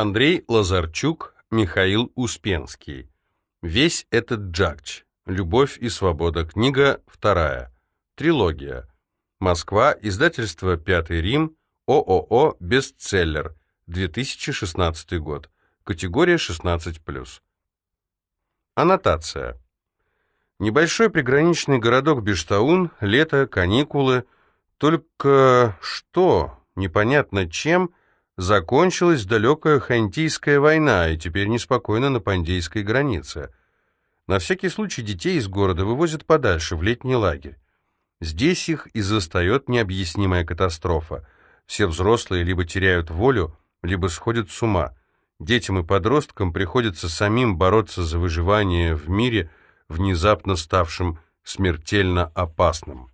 Андрей Лазарчук, Михаил Успенский. Весь этот джакч. Любовь и свобода. Книга вторая. Трилогия. Москва. Издательство «Пятый Рим». ООО «Бестселлер». 2016 год. Категория 16+. Аннотация. Небольшой приграничный городок Бештаун, лето, каникулы. Только что, непонятно чем, закончилась далекая Хантийская война, и теперь неспокойно на Пандейской границе. На всякий случай детей из города вывозят подальше, в летний лагерь. Здесь их и застает необъяснимая катастрофа. Все взрослые либо теряют волю, либо сходят с ума. Детям и подросткам приходится самим бороться за выживание в мире, внезапно ставшим смертельно опасным.